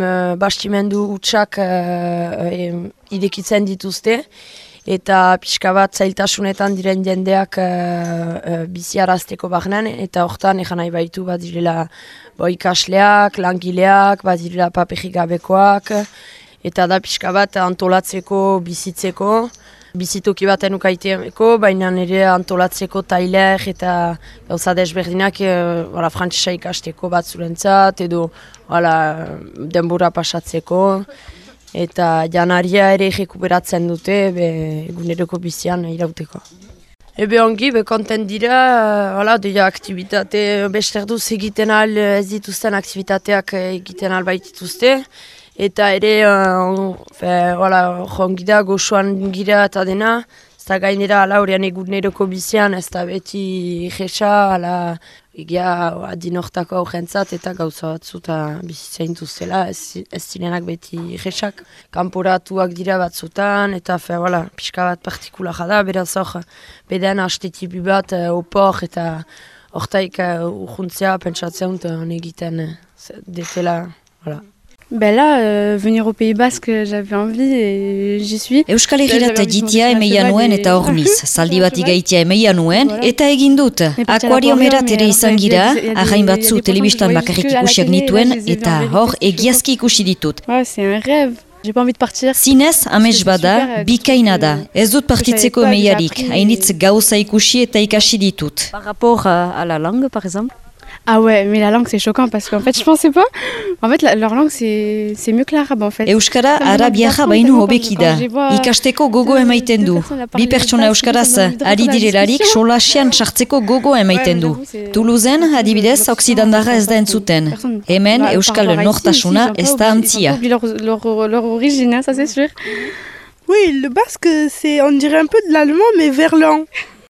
uh, bastimendu utxak idekitzen dituzte, eta pixka bat zailtasunetan diren jendeak uh, uh, biziarazteko bahnen, eta hortan egan nahi baitu bat direla bo, ikasleak, langileak, bat direla papegik gabekoak, eta da pixka bat antolatzeko, bizitzeko, bizitoki bat enukaiteeko, baina nire antolatzeko tailer eta gauza desberdinak e, frantzisa ikasteko bat zurentzat, edo wala, denbora pasatzeko eta janaria ere rekuperatzen dute be, eguneroko bizian irauteko. Ebe ongi, be konten dira, hala, dira aktivitate, besterduz egiten al ez dituzten aktivitateak egiten al baitituzte, eta ere, uh, jongi da, goxuan gira eta dena, ez da gainera, hala, horrean eguneroko bizian, ez da beti jesa, hala, egia adinortako aurrentzat eta gauza batzu eta bizitzein duzela, ez, zirenak beti jesak. Kamporatuak dira batzutan eta fe, wala, pixka bat partikulara da, beraz hor, beden hastetipi bat, uh, opor eta hortaik uh, urjuntzea pentsatzen egiten uh, detela, wala. Ben là, euh, venir au Pays Basque, j'avais envie et j'y suis. Euskal Herrirat jitia emeia nuen eta orniz, zaldi bat igaitia emeia nuen eta egin dut. Akuariomerat ere izan gira, arrain batzu telebistan bakarrik ikusiak nituen eta hor egiazki ikusi ditut. c'est un rêve. J'ai pas envie de partir. Zinez, amez bada, bikaina da. Ez dut partitzeko emeiarik, hainitz gauza ikusi eta ikasi ditut. Par rapport à la langue, par exemple Ah ouais, mais la langue c'est choquant parce qu'en fait je pensais pas. En fait la, leur langue c'est c'est mieux que l'arabe en fait. Euskara arabiaja bainu hobeki da. Ikasteko gogo emaiten du. Bi pertsona euskaraz ari direlarik solasian sartzeko gogo emaiten du. Toulousen adibidez occidentarra ez da entzuten. Hemen euskal nortasuna ez da antzia. Leur, origine, ça c'est sûr. Oui, le basque c'est on dirait un peu de l'allemand mais verlan.